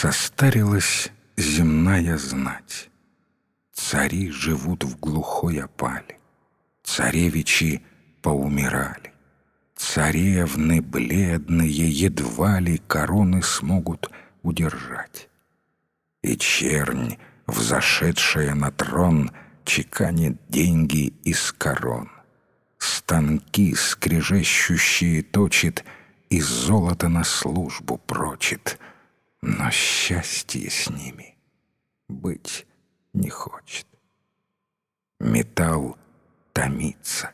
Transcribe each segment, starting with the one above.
Состарилась земная знать. Цари живут в глухой опале. Царевичи поумирали. Царевны бледные едва ли короны смогут удержать. И чернь, взошедшая на трон, чеканит деньги из корон. Станки скрежещущие точит, и золото на службу прочит. Но счастье с ними быть не хочет. Металл томится.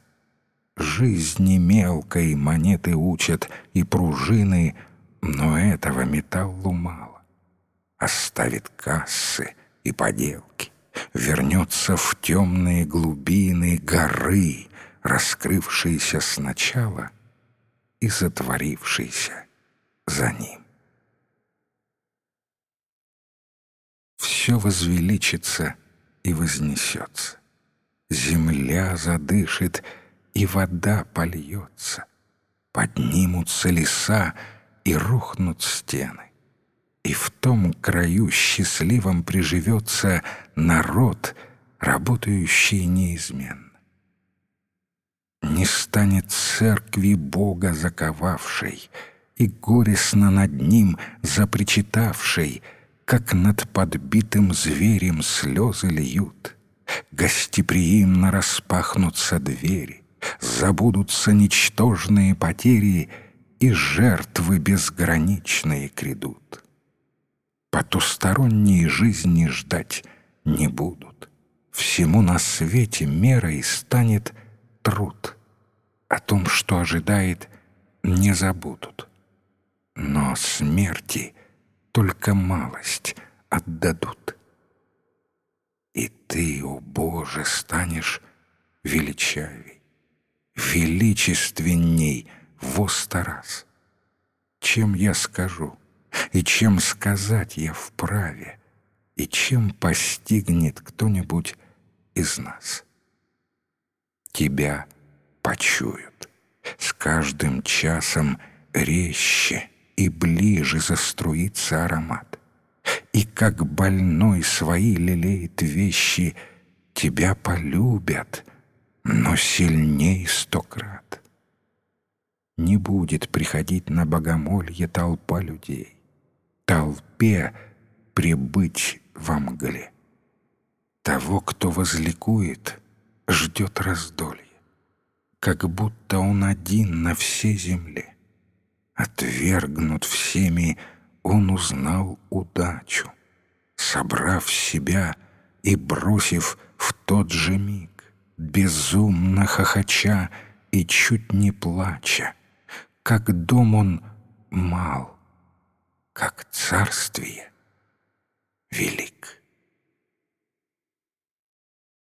Жизни мелкой монеты учат и пружины, но этого металлу мало. Оставит кассы и поделки, вернется в темные глубины горы, раскрывшиеся сначала и затворившиеся за ним. Все возвеличится и вознесется. Земля задышит, и вода польется. Поднимутся леса, и рухнут стены. И в том краю счастливом приживется народ, работающий неизменно. Не станет церкви Бога заковавшей и горестно над ним запричитавшей, как над подбитым зверем слезы льют. Гостеприимно распахнутся двери, забудутся ничтожные потери, и жертвы безграничные кредут. Потусторонние жизни ждать не будут. Всему на свете мерой станет труд. О том, что ожидает, не забудут. Но смерти только малость отдадут. И ты, о Боже, станешь величавей, величественней во сто раз. Чем я скажу, и чем сказать я вправе, и чем постигнет кто-нибудь из нас тебя почуют. С каждым часом резче и ближе заструится аромат. И как больной свои лелеет вещи, тебя полюбят, но сильней сто крат. Не будет приходить на богомолье толпа людей. Толпе прибыть во мгле. Того, кто возликует — ждет раздолье, как будто он один на всей земле. Отвергнут всеми, он узнал удачу, собрав себя и бросив в тот же миг, безумно хохоча и чуть не плача, как дом он мал, как царствие велик.